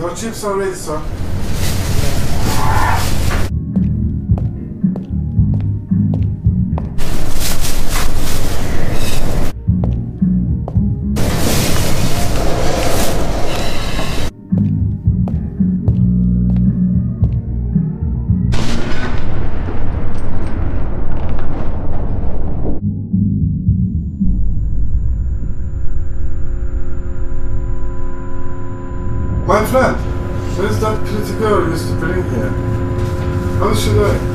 Your chips are ready, sir. My friend, where's that pretty girl you used to bring here? How is she doing?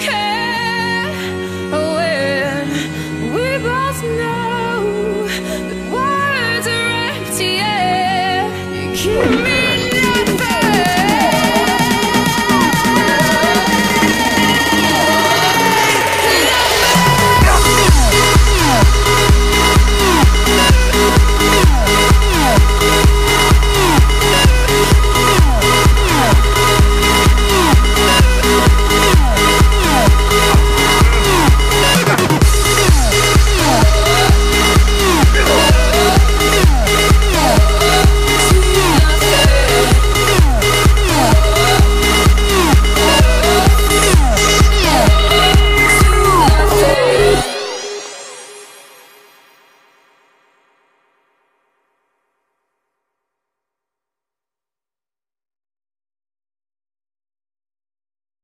care.